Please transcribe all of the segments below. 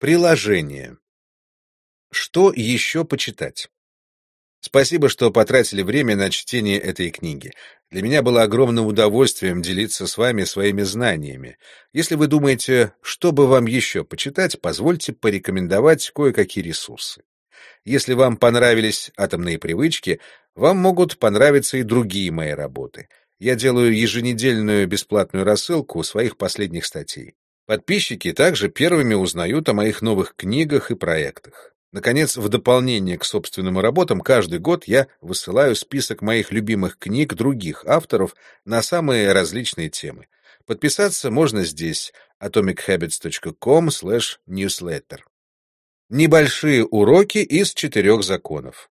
Приложение. Что еще почитать? Спасибо, что потратили время на чтение этой книги. Для меня было огромным удовольствием делиться с вами своими знаниями. Если вы думаете, что бы вам еще почитать, позвольте порекомендовать кое-какие ресурсы. Если вам понравились атомные привычки, вам могут понравиться и другие мои работы. Я делаю еженедельную бесплатную рассылку своих последних статей. Подписчики также первыми узнают о моих новых книгах и проектах. Наконец, в дополнение к собственным работам, каждый год я высылаю список моих любимых книг других авторов на самые различные темы. Подписаться можно здесь atomichabbits.com/newsletter. Небольшие уроки из четырех законов.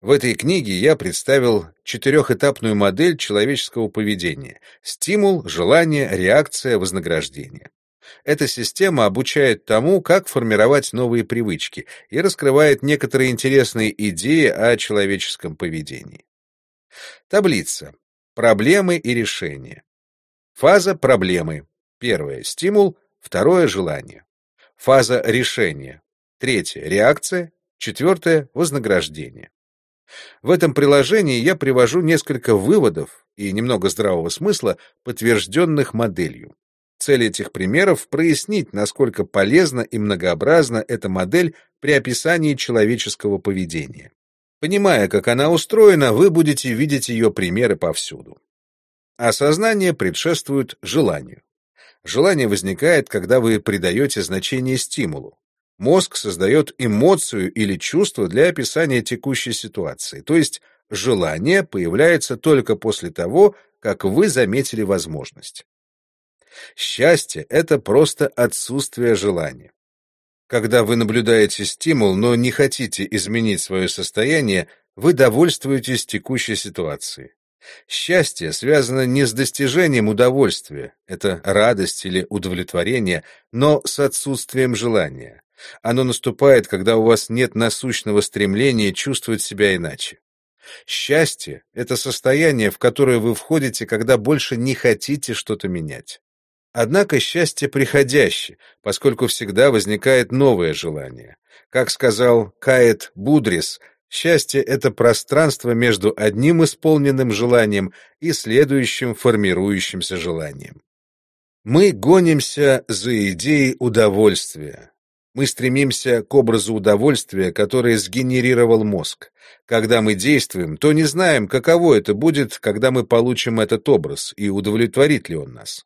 В этой книге я представил четырехэтапную модель человеческого поведения: стимул, желание, реакция, вознаграждение. Эта система обучает тому, как формировать новые привычки и раскрывает некоторые интересные идеи о человеческом поведении. Таблица. Проблемы и решения. Фаза проблемы. Первое — стимул, второе — желание. Фаза решения. Третье — реакция, четвертое — вознаграждение. В этом приложении я привожу несколько выводов и немного здравого смысла, подтвержденных моделью. Цель этих примеров — прояснить, насколько полезна и многообразна эта модель при описании человеческого поведения. Понимая, как она устроена, вы будете видеть ее примеры повсюду. Осознание предшествует желанию. Желание возникает, когда вы придаете значение стимулу. Мозг создает эмоцию или чувство для описания текущей ситуации, то есть желание появляется только после того, как вы заметили возможность. Счастье — это просто отсутствие желания. Когда вы наблюдаете стимул, но не хотите изменить свое состояние, вы довольствуетесь текущей ситуацией. Счастье связано не с достижением удовольствия, это радость или удовлетворение, но с отсутствием желания. Оно наступает, когда у вас нет насущного стремления чувствовать себя иначе. Счастье — это состояние, в которое вы входите, когда больше не хотите что-то менять. Однако счастье приходящее, поскольку всегда возникает новое желание. Как сказал Каэт Будрис, счастье — это пространство между одним исполненным желанием и следующим формирующимся желанием. Мы гонимся за идеей удовольствия. Мы стремимся к образу удовольствия, который сгенерировал мозг. Когда мы действуем, то не знаем, каково это будет, когда мы получим этот образ, и удовлетворит ли он нас.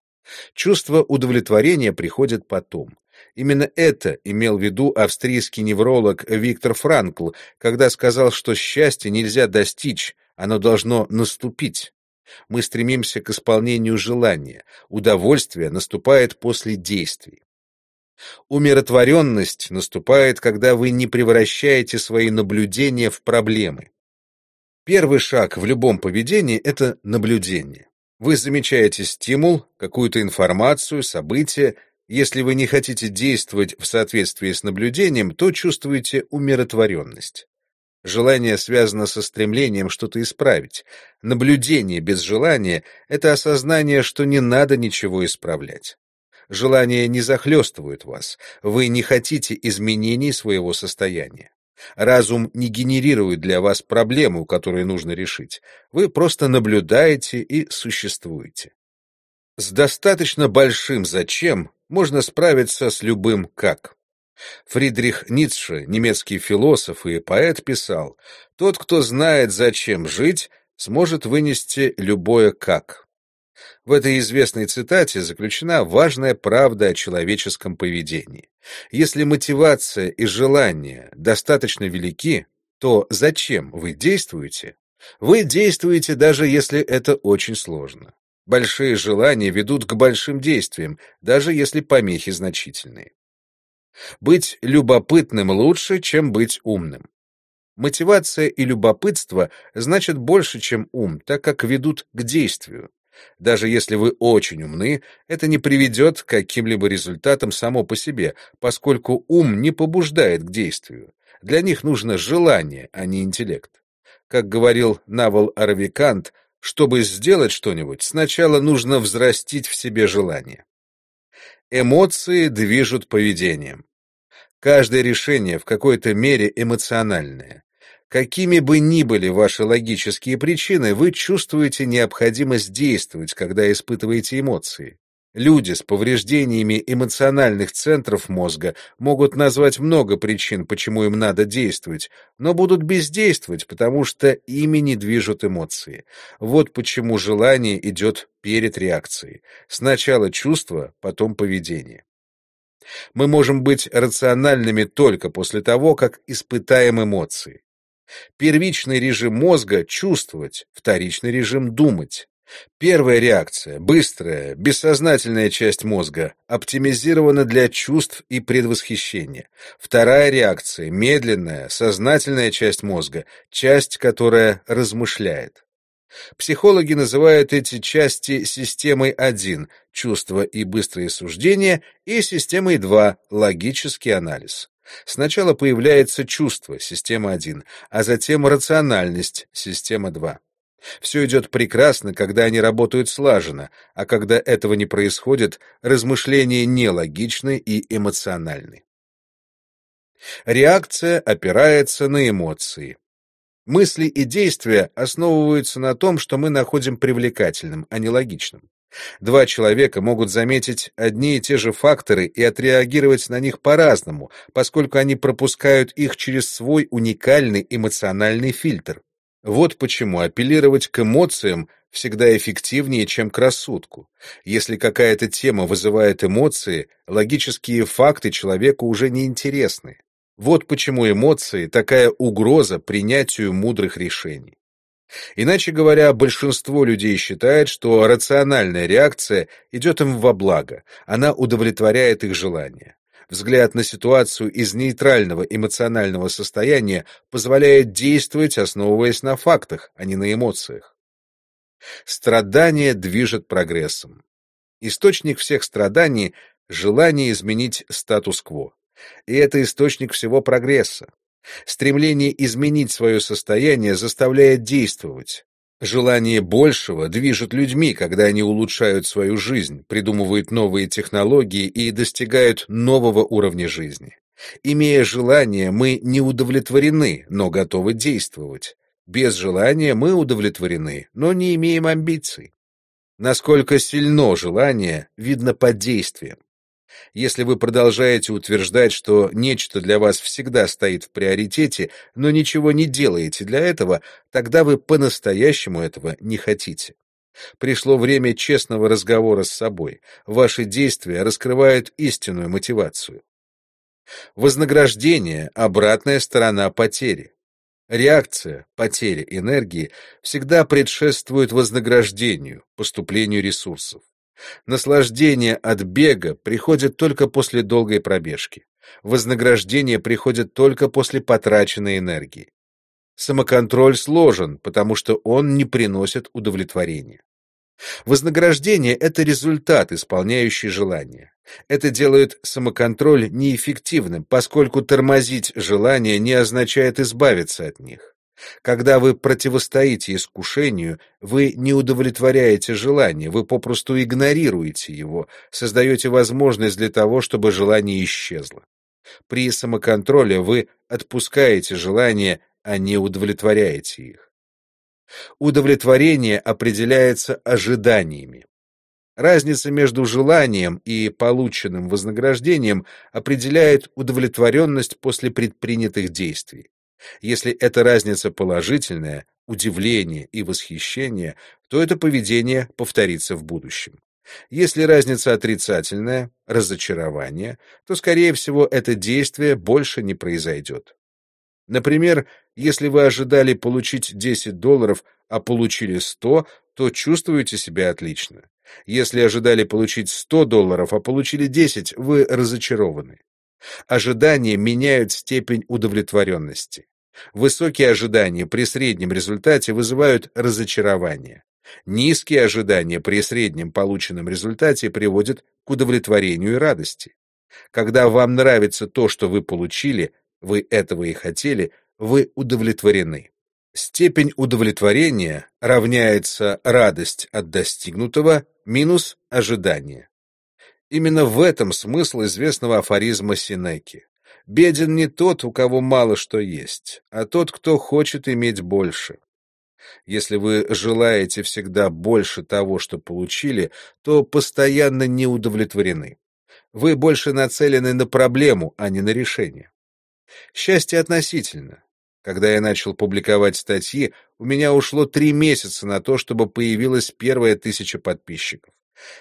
Чувство удовлетворения приходит потом. Именно это имел в виду австрийский невролог Виктор Франкл, когда сказал, что счастье нельзя достичь, оно должно наступить. Мы стремимся к исполнению желания, удовольствие наступает после действий. Умиротворенность наступает, когда вы не превращаете свои наблюдения в проблемы. Первый шаг в любом поведении — это наблюдение. Вы замечаете стимул, какую-то информацию, событие. Если вы не хотите действовать в соответствии с наблюдением, то чувствуете умиротворенность. Желание связано со стремлением что-то исправить. Наблюдение без желания — это осознание, что не надо ничего исправлять. Желание не захлестывает вас, вы не хотите изменений своего состояния. Разум не генерирует для вас проблему, которую нужно решить. Вы просто наблюдаете и существуете. С достаточно большим «зачем» можно справиться с любым «как». Фридрих Ницше, немецкий философ и поэт, писал, «Тот, кто знает, зачем жить, сможет вынести любое «как». В этой известной цитате заключена важная правда о человеческом поведении. Если мотивация и желание достаточно велики, то зачем вы действуете? Вы действуете, даже если это очень сложно. Большие желания ведут к большим действиям, даже если помехи значительные. Быть любопытным лучше, чем быть умным. Мотивация и любопытство значат больше, чем ум, так как ведут к действию. Даже если вы очень умны, это не приведет к каким-либо результатам само по себе, поскольку ум не побуждает к действию. Для них нужно желание, а не интеллект. Как говорил Навал Аравикант, чтобы сделать что-нибудь, сначала нужно взрастить в себе желание. Эмоции движут поведением. Каждое решение в какой-то мере эмоциональное. Какими бы ни были ваши логические причины, вы чувствуете необходимость действовать, когда испытываете эмоции. Люди с повреждениями эмоциональных центров мозга могут назвать много причин, почему им надо действовать, но будут бездействовать, потому что ими не движут эмоции. Вот почему желание идет перед реакцией. Сначала чувство, потом поведение. Мы можем быть рациональными только после того, как испытаем эмоции. Первичный режим мозга — чувствовать, вторичный режим — думать. Первая реакция, быстрая, бессознательная часть мозга, оптимизирована для чувств и предвосхищения. Вторая реакция, медленная, сознательная часть мозга, часть, которая размышляет. Психологи называют эти части системой 1 – чувства и быстрые суждения, и системой 2 – логический анализ. Сначала появляется чувство, система 1, а затем рациональность, система 2. Все идет прекрасно, когда они работают слаженно, а когда этого не происходит, размышления нелогичны и эмоциональны. Реакция опирается на эмоции. Мысли и действия основываются на том, что мы находим привлекательным, а не логичным. Два человека могут заметить одни и те же факторы и отреагировать на них по-разному, поскольку они пропускают их через свой уникальный эмоциональный фильтр. Вот почему апеллировать к эмоциям всегда эффективнее, чем к рассудку. Если какая-то тема вызывает эмоции, логические факты человеку уже не интересны. Вот почему эмоции — такая угроза принятию мудрых решений. Иначе говоря, большинство людей считает, что рациональная реакция идет им во благо, она удовлетворяет их желания. Взгляд на ситуацию из нейтрального эмоционального состояния позволяет действовать, основываясь на фактах, а не на эмоциях. Страдание движет прогрессом. Источник всех страданий — желание изменить статус-кво. И это источник всего прогресса. Стремление изменить свое состояние заставляет действовать. Желание большего движет людьми, когда они улучшают свою жизнь, придумывают новые технологии и достигают нового уровня жизни. Имея желание, мы не удовлетворены, но готовы действовать. Без желания мы удовлетворены, но не имеем амбиций. Насколько сильно желание, видно по действиям. Если вы продолжаете утверждать, что нечто для вас всегда стоит в приоритете, но ничего не делаете для этого, тогда вы по-настоящему этого не хотите. Пришло время честного разговора с собой. Ваши действия раскрывают истинную мотивацию. Вознаграждение — обратная сторона потери. Реакция, потеря энергии всегда предшествует вознаграждению, поступлению ресурсов. Наслаждение от бега приходит только после долгой пробежки. Вознаграждение приходит только после потраченной энергии. Самоконтроль сложен, потому что он не приносит удовлетворения. Вознаграждение — это результат, исполняющий желание. Это делает самоконтроль неэффективным, поскольку тормозить желания не означает избавиться от них. Когда вы противостоите искушению, вы не удовлетворяете желание, вы попросту игнорируете его, создаете возможность для того, чтобы желание исчезло. При самоконтроле вы отпускаете желания, а не удовлетворяете их. Удовлетворение определяется ожиданиями. Разница между желанием и полученным вознаграждением определяет удовлетворенность после предпринятых действий. Если эта разница положительная, удивление и восхищение, то это поведение повторится в будущем. Если разница отрицательная, разочарование, то, скорее всего, это действие больше не произойдет. Например, если вы ожидали получить 10 долларов, а получили 100, то чувствуете себя отлично. Если ожидали получить 100 долларов, а получили 10, вы разочарованы. Ожидания меняют степень удовлетворенности. Высокие ожидания при среднем результате вызывают разочарование. Низкие ожидания при среднем полученном результате приводят к удовлетворению и радости. Когда вам нравится то, что вы получили, вы этого и хотели, вы удовлетворены. Степень удовлетворения равняется радость от достигнутого минус ожидание. Именно в этом смысл известного афоризма Синеки. Беден не тот, у кого мало что есть, а тот, кто хочет иметь больше. Если вы желаете всегда больше того, что получили, то постоянно не удовлетворены. Вы больше нацелены на проблему, а не на решение. Счастье относительно. Когда я начал публиковать статьи, у меня ушло три месяца на то, чтобы появилась первая тысяча подписчиков.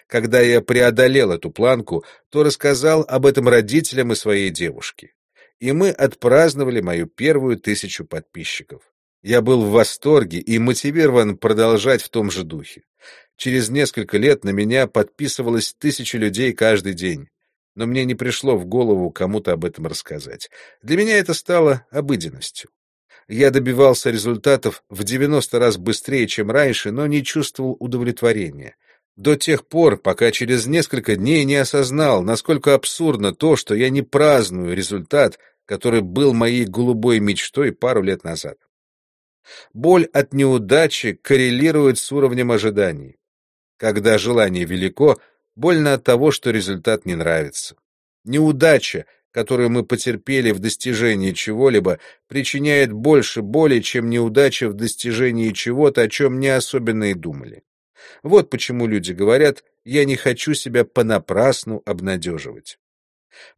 Когда я преодолел эту планку, то рассказал об этом родителям и своей девушке. И мы отпраздновали мою первую тысячу подписчиков. Я был в восторге и мотивирован продолжать в том же духе. Через несколько лет на меня подписывалось тысяча людей каждый день. Но мне не пришло в голову кому-то об этом рассказать. Для меня это стало обыденностью. Я добивался результатов в 90 раз быстрее, чем раньше, но не чувствовал удовлетворения. До тех пор, пока через несколько дней не осознал, насколько абсурдно то, что я не праздную результат, который был моей голубой мечтой пару лет назад. Боль от неудачи коррелирует с уровнем ожиданий. Когда желание велико, больно от того, что результат не нравится. Неудача, которую мы потерпели в достижении чего-либо, причиняет больше боли, чем неудача в достижении чего-то, о чем не особенно и думали. Вот почему люди говорят «я не хочу себя понапрасну обнадеживать».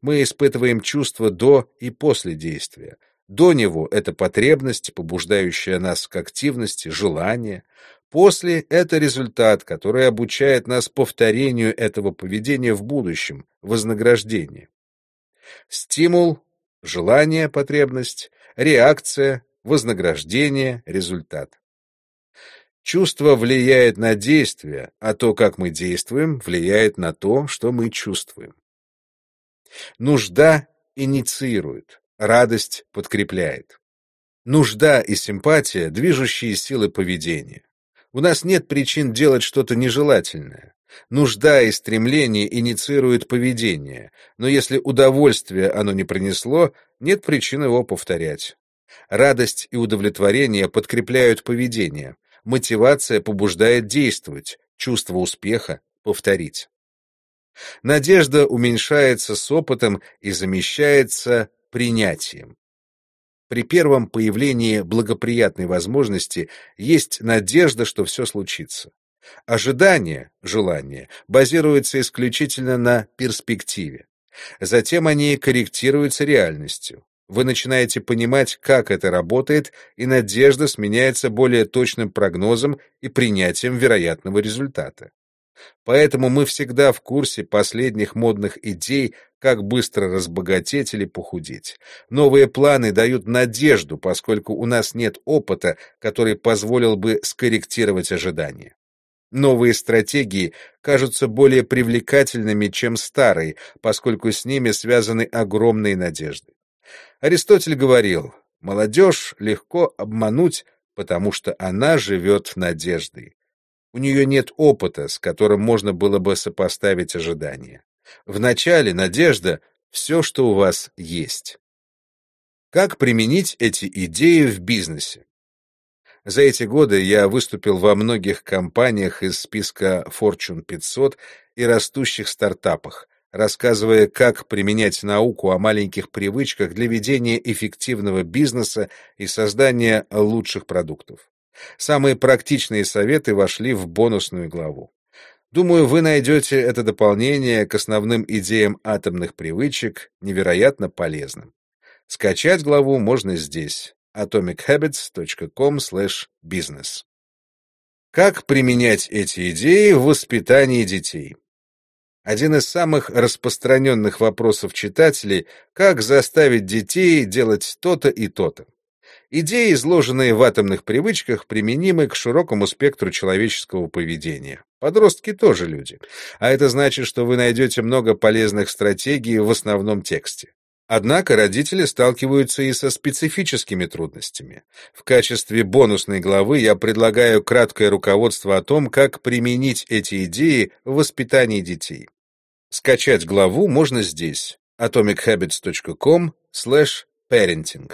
Мы испытываем чувство до и после действия. До него — это потребность, побуждающая нас к активности, желание. После — это результат, который обучает нас повторению этого поведения в будущем, вознаграждение. Стимул, желание, потребность, реакция, вознаграждение, результат. Чувство влияет на действие, а то, как мы действуем, влияет на то, что мы чувствуем. Нужда инициирует, радость подкрепляет. Нужда и симпатия – движущие силы поведения. У нас нет причин делать что-то нежелательное. Нужда и стремление инициируют поведение, но если удовольствие оно не принесло, нет причин его повторять. Радость и удовлетворение подкрепляют поведение, Мотивация побуждает действовать, чувство успеха — повторить. Надежда уменьшается с опытом и замещается принятием. При первом появлении благоприятной возможности есть надежда, что все случится. Ожидание, желание, базируется исключительно на перспективе. Затем они корректируются реальностью. Вы начинаете понимать, как это работает, и надежда сменяется более точным прогнозом и принятием вероятного результата. Поэтому мы всегда в курсе последних модных идей, как быстро разбогатеть или похудеть. Новые планы дают надежду, поскольку у нас нет опыта, который позволил бы скорректировать ожидания. Новые стратегии кажутся более привлекательными, чем старые, поскольку с ними связаны огромные надежды. Аристотель говорил, молодежь легко обмануть, потому что она живет надеждой. У нее нет опыта, с которым можно было бы сопоставить ожидания. Вначале надежда — все, что у вас есть. Как применить эти идеи в бизнесе? За эти годы я выступил во многих компаниях из списка Fortune 500 и растущих стартапах, рассказывая, как применять науку о маленьких привычках для ведения эффективного бизнеса и создания лучших продуктов. Самые практичные советы вошли в бонусную главу. Думаю, вы найдете это дополнение к основным идеям атомных привычек невероятно полезным. Скачать главу можно здесь atomichabbits.com/business. Как применять эти идеи в воспитании детей? Один из самых распространенных вопросов читателей — как заставить детей делать то-то и то-то. Идеи, изложенные в атомных привычках, применимы к широкому спектру человеческого поведения. Подростки тоже люди. А это значит, что вы найдете много полезных стратегий в основном тексте. Однако родители сталкиваются и со специфическими трудностями. В качестве бонусной главы я предлагаю краткое руководство о том, как применить эти идеи в воспитании детей. Скачать главу можно здесь atomichabbits.com parenting